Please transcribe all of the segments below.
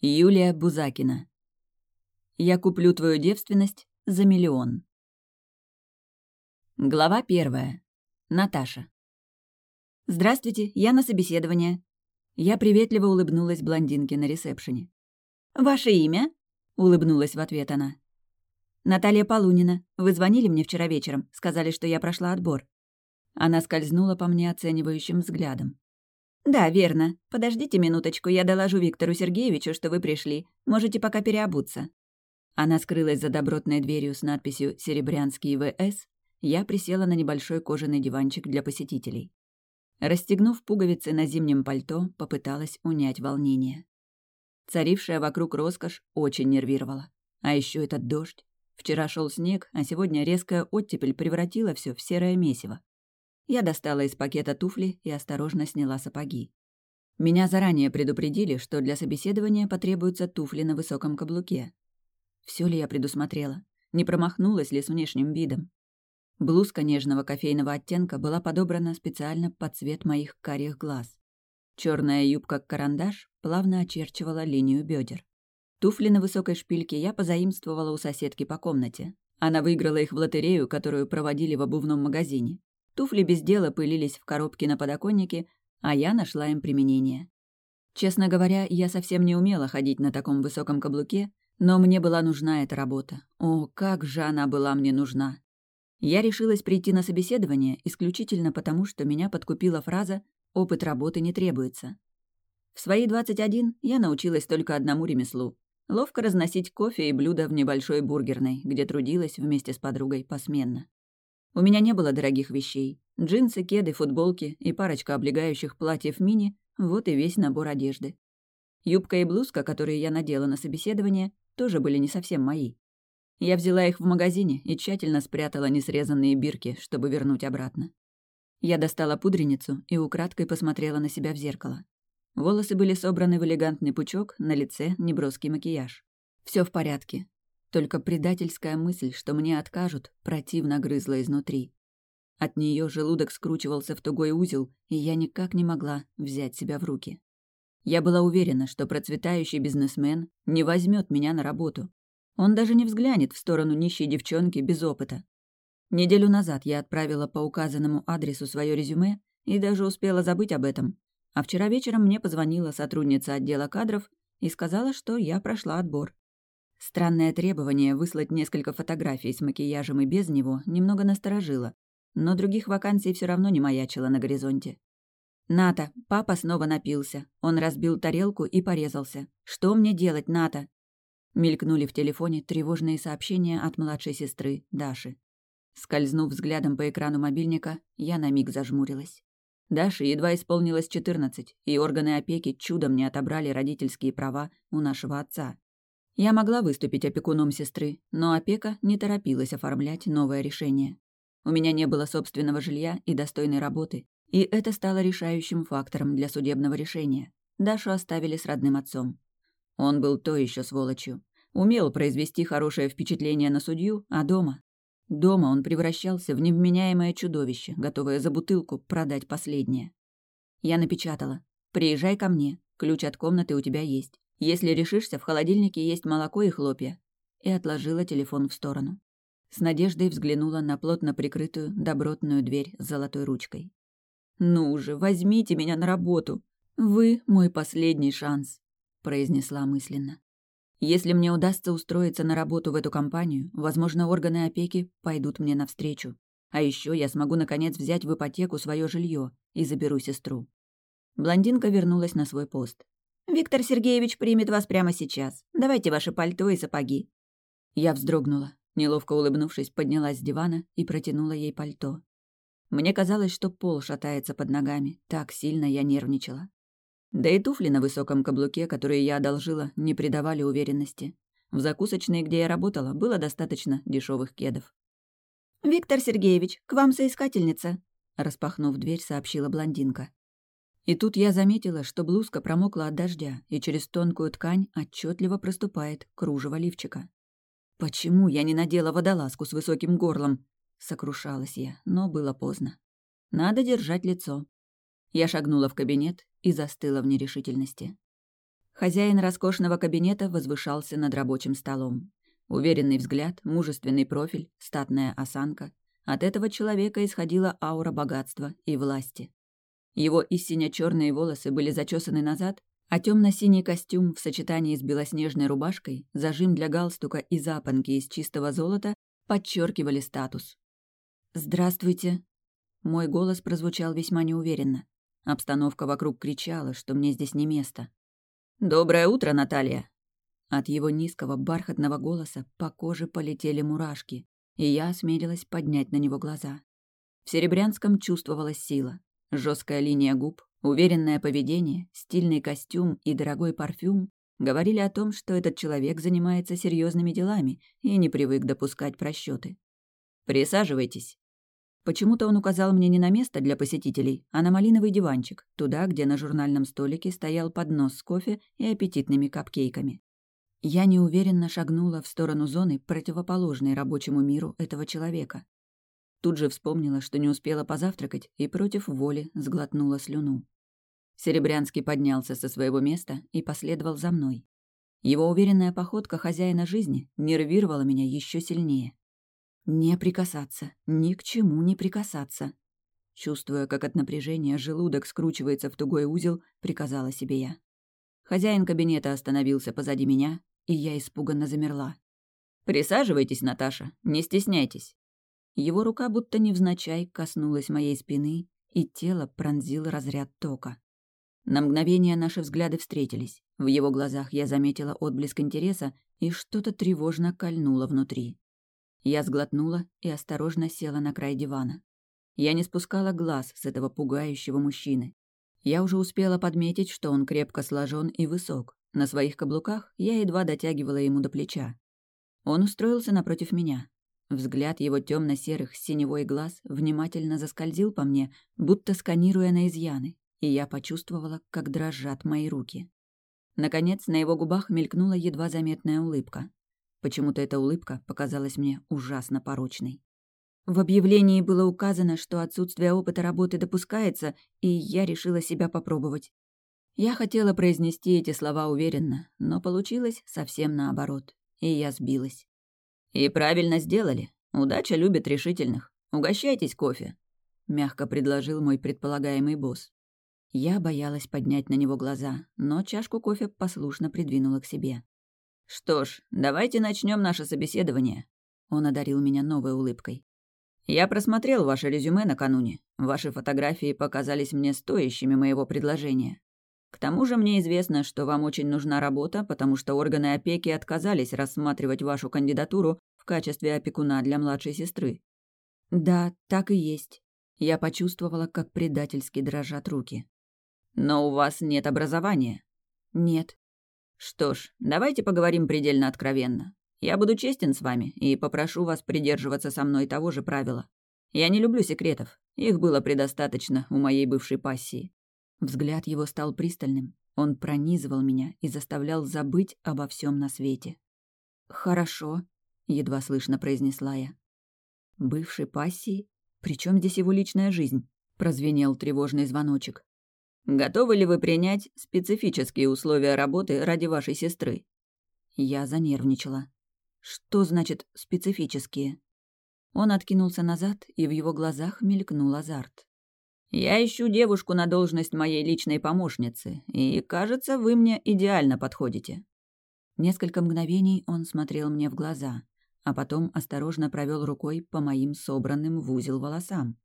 Юлия Бузакина. Я куплю твою девственность за миллион. Глава первая. Наташа. «Здравствуйте, я на собеседование». Я приветливо улыбнулась блондинке на ресепшене. «Ваше имя?» — улыбнулась в ответ она. «Наталья Полунина. Вы звонили мне вчера вечером, сказали, что я прошла отбор». Она скользнула по мне оценивающим взглядом. «Да, верно. Подождите минуточку, я доложу Виктору Сергеевичу, что вы пришли. Можете пока переобуться». Она скрылась за добротной дверью с надписью «Серебрянский ВС». Я присела на небольшой кожаный диванчик для посетителей. Расстегнув пуговицы на зимнем пальто, попыталась унять волнение. Царившая вокруг роскошь очень нервировала. А еще этот дождь. Вчера шел снег, а сегодня резкая оттепель превратила все в серое месиво. Я достала из пакета туфли и осторожно сняла сапоги. Меня заранее предупредили, что для собеседования потребуются туфли на высоком каблуке. Все ли я предусмотрела? Не промахнулась ли с внешним видом? Блузка нежного кофейного оттенка была подобрана специально под цвет моих карих глаз. Черная юбка-карандаш плавно очерчивала линию бедер. Туфли на высокой шпильке я позаимствовала у соседки по комнате. Она выиграла их в лотерею, которую проводили в обувном магазине. Туфли без дела пылились в коробке на подоконнике, а я нашла им применение. Честно говоря, я совсем не умела ходить на таком высоком каблуке, но мне была нужна эта работа. О, как же она была мне нужна! Я решилась прийти на собеседование исключительно потому, что меня подкупила фраза «опыт работы не требуется». В свои 21 я научилась только одному ремеслу — ловко разносить кофе и блюда в небольшой бургерной, где трудилась вместе с подругой посменно. У меня не было дорогих вещей. Джинсы, кеды, футболки и парочка облегающих платьев мини — вот и весь набор одежды. Юбка и блузка, которые я надела на собеседование, тоже были не совсем мои. Я взяла их в магазине и тщательно спрятала несрезанные бирки, чтобы вернуть обратно. Я достала пудреницу и украдкой посмотрела на себя в зеркало. Волосы были собраны в элегантный пучок, на лице неброский макияж. Все в порядке. Только предательская мысль, что мне откажут, противно грызла изнутри. От нее желудок скручивался в тугой узел, и я никак не могла взять себя в руки. Я была уверена, что процветающий бизнесмен не возьмет меня на работу, он даже не взглянет в сторону нищей девчонки без опыта. Неделю назад я отправила по указанному адресу свое резюме и даже успела забыть об этом. А вчера вечером мне позвонила сотрудница отдела кадров и сказала, что я прошла отбор. Странное требование выслать несколько фотографий с макияжем и без него немного насторожило, но других вакансий все равно не маячило на горизонте. «Ната, папа снова напился. Он разбил тарелку и порезался. Что мне делать, Ната?» Мелькнули в телефоне тревожные сообщения от младшей сестры Даши. Скользнув взглядом по экрану мобильника, я на миг зажмурилась. Даше едва исполнилось 14, и органы опеки чудом не отобрали родительские права у нашего отца. Я могла выступить опекуном сестры, но опека не торопилась оформлять новое решение. У меня не было собственного жилья и достойной работы, и это стало решающим фактором для судебного решения. Дашу оставили с родным отцом. Он был то еще сволочью. Умел произвести хорошее впечатление на судью, а дома? Дома он превращался в невменяемое чудовище, готовое за бутылку продать последнее. Я напечатала. «Приезжай ко мне. Ключ от комнаты у тебя есть. Если решишься, в холодильнике есть молоко и хлопья». И отложила телефон в сторону. С надеждой взглянула на плотно прикрытую, добротную дверь с золотой ручкой. «Ну же, возьмите меня на работу. Вы мой последний шанс», — произнесла мысленно. Если мне удастся устроиться на работу в эту компанию, возможно, органы опеки пойдут мне навстречу. А еще я смогу, наконец, взять в ипотеку свое жилье и заберу сестру. Блондинка вернулась на свой пост. «Виктор Сергеевич примет вас прямо сейчас. Давайте ваше пальто и сапоги». Я вздрогнула. Неловко улыбнувшись, поднялась с дивана и протянула ей пальто. Мне казалось, что пол шатается под ногами. Так сильно я нервничала. Да и туфли на высоком каблуке, которые я одолжила, не придавали уверенности. В закусочной, где я работала, было достаточно дешевых кедов. «Виктор Сергеевич, к вам соискательница», — распахнув дверь, сообщила блондинка. И тут я заметила, что блузка промокла от дождя, и через тонкую ткань отчетливо проступает кружево лифчика. «Почему я не надела водолазку с высоким горлом?» — сокрушалась я, но было поздно. «Надо держать лицо». Я шагнула в кабинет и застыла в нерешительности. Хозяин роскошного кабинета возвышался над рабочим столом. Уверенный взгляд, мужественный профиль, статная осанка. От этого человека исходила аура богатства и власти. Его истинно черные волосы были зачесаны назад, а темно-синий костюм в сочетании с белоснежной рубашкой, зажим для галстука и запонки из чистого золота подчеркивали статус. «Здравствуйте!» Мой голос прозвучал весьма неуверенно. Обстановка вокруг кричала, что мне здесь не место. «Доброе утро, Наталья!» От его низкого бархатного голоса по коже полетели мурашки, и я осмелилась поднять на него глаза. В Серебрянском чувствовалась сила. Жесткая линия губ, уверенное поведение, стильный костюм и дорогой парфюм говорили о том, что этот человек занимается серьезными делами и не привык допускать просчеты. «Присаживайтесь». Почему-то он указал мне не на место для посетителей, а на малиновый диванчик, туда, где на журнальном столике стоял поднос с кофе и аппетитными капкейками. Я неуверенно шагнула в сторону зоны, противоположной рабочему миру этого человека. Тут же вспомнила, что не успела позавтракать, и против воли сглотнула слюну. Серебрянский поднялся со своего места и последовал за мной. Его уверенная походка хозяина жизни нервировала меня еще сильнее. Не прикасаться, ни к чему не прикасаться. Чувствуя, как от напряжения желудок скручивается в тугой узел, приказала себе я. Хозяин кабинета остановился позади меня, и я испуганно замерла. «Присаживайтесь, Наташа, не стесняйтесь». Его рука будто невзначай коснулась моей спины, и тело пронзил разряд тока. На мгновение наши взгляды встретились. В его глазах я заметила отблеск интереса, и что-то тревожно кольнуло внутри. Я сглотнула и осторожно села на край дивана. Я не спускала глаз с этого пугающего мужчины. Я уже успела подметить, что он крепко сложен и высок. На своих каблуках я едва дотягивала ему до плеча. Он устроился напротив меня. Взгляд его темно серых синевой глаз внимательно заскользил по мне, будто сканируя на изъяны, и я почувствовала, как дрожат мои руки. Наконец, на его губах мелькнула едва заметная улыбка. Почему-то эта улыбка показалась мне ужасно порочной. В объявлении было указано, что отсутствие опыта работы допускается, и я решила себя попробовать. Я хотела произнести эти слова уверенно, но получилось совсем наоборот, и я сбилась. «И правильно сделали. Удача любит решительных. Угощайтесь кофе», — мягко предложил мой предполагаемый босс. Я боялась поднять на него глаза, но чашку кофе послушно придвинула к себе. «Что ж, давайте начнем наше собеседование». Он одарил меня новой улыбкой. «Я просмотрел ваше резюме накануне. Ваши фотографии показались мне стоящими моего предложения. К тому же мне известно, что вам очень нужна работа, потому что органы опеки отказались рассматривать вашу кандидатуру в качестве опекуна для младшей сестры». «Да, так и есть». Я почувствовала, как предательски дрожат руки. «Но у вас нет образования?» «Нет». Что ж, давайте поговорим предельно откровенно. Я буду честен с вами и попрошу вас придерживаться со мной того же правила. Я не люблю секретов. Их было предостаточно у моей бывшей пассии. Взгляд его стал пристальным. Он пронизывал меня и заставлял забыть обо всем на свете. «Хорошо», — едва слышно произнесла я. «Бывшей пассии? Причем здесь его личная жизнь?» — прозвенел тревожный звоночек. Готовы ли вы принять специфические условия работы ради вашей сестры? Я занервничала. Что значит специфические? Он откинулся назад, и в его глазах мелькнул азарт. «Я ищу девушку на должность моей личной помощницы, и, кажется, вы мне идеально подходите». Несколько мгновений он смотрел мне в глаза, а потом осторожно провел рукой по моим собранным в узел волосам.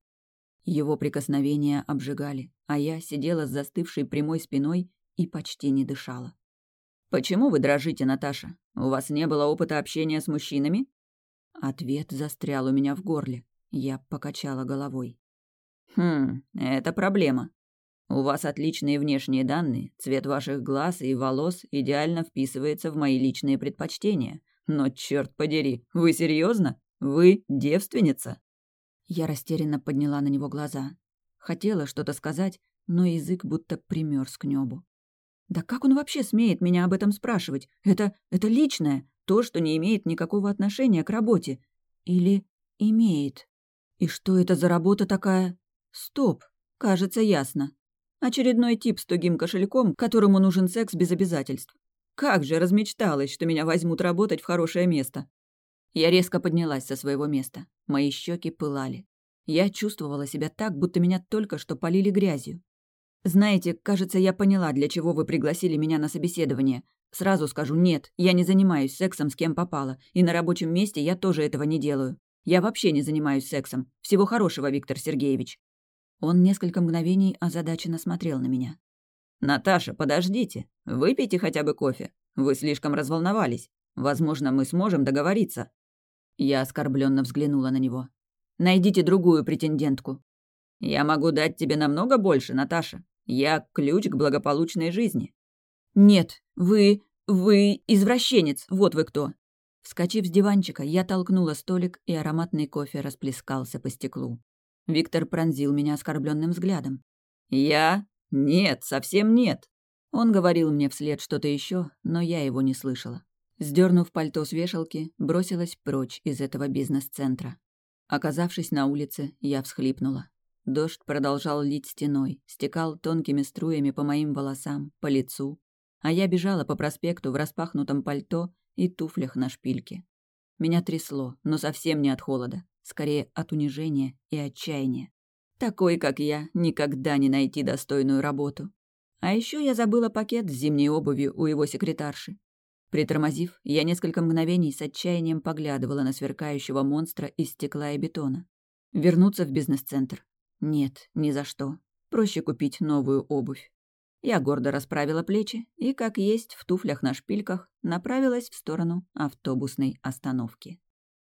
Его прикосновения обжигали, а я сидела с застывшей прямой спиной и почти не дышала. «Почему вы дрожите, Наташа? У вас не было опыта общения с мужчинами?» Ответ застрял у меня в горле. Я покачала головой. «Хм, это проблема. У вас отличные внешние данные, цвет ваших глаз и волос идеально вписывается в мои личные предпочтения. Но, черт подери, вы серьезно? Вы девственница?» Я растерянно подняла на него глаза. Хотела что-то сказать, но язык будто примерз к небу. Да как он вообще смеет меня об этом спрашивать? Это... это личное, то, что не имеет никакого отношения к работе. Или имеет? И что это за работа такая? Стоп, кажется, ясно. Очередной тип с тугим кошельком, которому нужен секс без обязательств. Как же размечталась, что меня возьмут работать в хорошее место. Я резко поднялась со своего места. Мои щеки пылали. Я чувствовала себя так, будто меня только что полили грязью. «Знаете, кажется, я поняла, для чего вы пригласили меня на собеседование. Сразу скажу, нет, я не занимаюсь сексом с кем попало, и на рабочем месте я тоже этого не делаю. Я вообще не занимаюсь сексом. Всего хорошего, Виктор Сергеевич». Он несколько мгновений озадаченно смотрел на меня. «Наташа, подождите. Выпейте хотя бы кофе. Вы слишком разволновались. Возможно, мы сможем договориться». Я оскорбленно взглянула на него. «Найдите другую претендентку». «Я могу дать тебе намного больше, Наташа. Я ключ к благополучной жизни». «Нет, вы... вы извращенец, вот вы кто». Вскочив с диванчика, я толкнула столик, и ароматный кофе расплескался по стеклу. Виктор пронзил меня оскорбленным взглядом. «Я? Нет, совсем нет». Он говорил мне вслед что-то еще, но я его не слышала. Сдернув пальто с вешалки, бросилась прочь из этого бизнес-центра. Оказавшись на улице, я всхлипнула. Дождь продолжал лить стеной, стекал тонкими струями по моим волосам, по лицу, а я бежала по проспекту в распахнутом пальто и туфлях на шпильке. Меня трясло, но совсем не от холода, скорее от унижения и отчаяния. Такой, как я, никогда не найти достойную работу. А еще я забыла пакет с зимней обувью у его секретарши. Притормозив, я несколько мгновений с отчаянием поглядывала на сверкающего монстра из стекла и бетона. Вернуться в бизнес-центр? Нет, ни за что. Проще купить новую обувь. Я гордо расправила плечи и, как есть, в туфлях на шпильках, направилась в сторону автобусной остановки.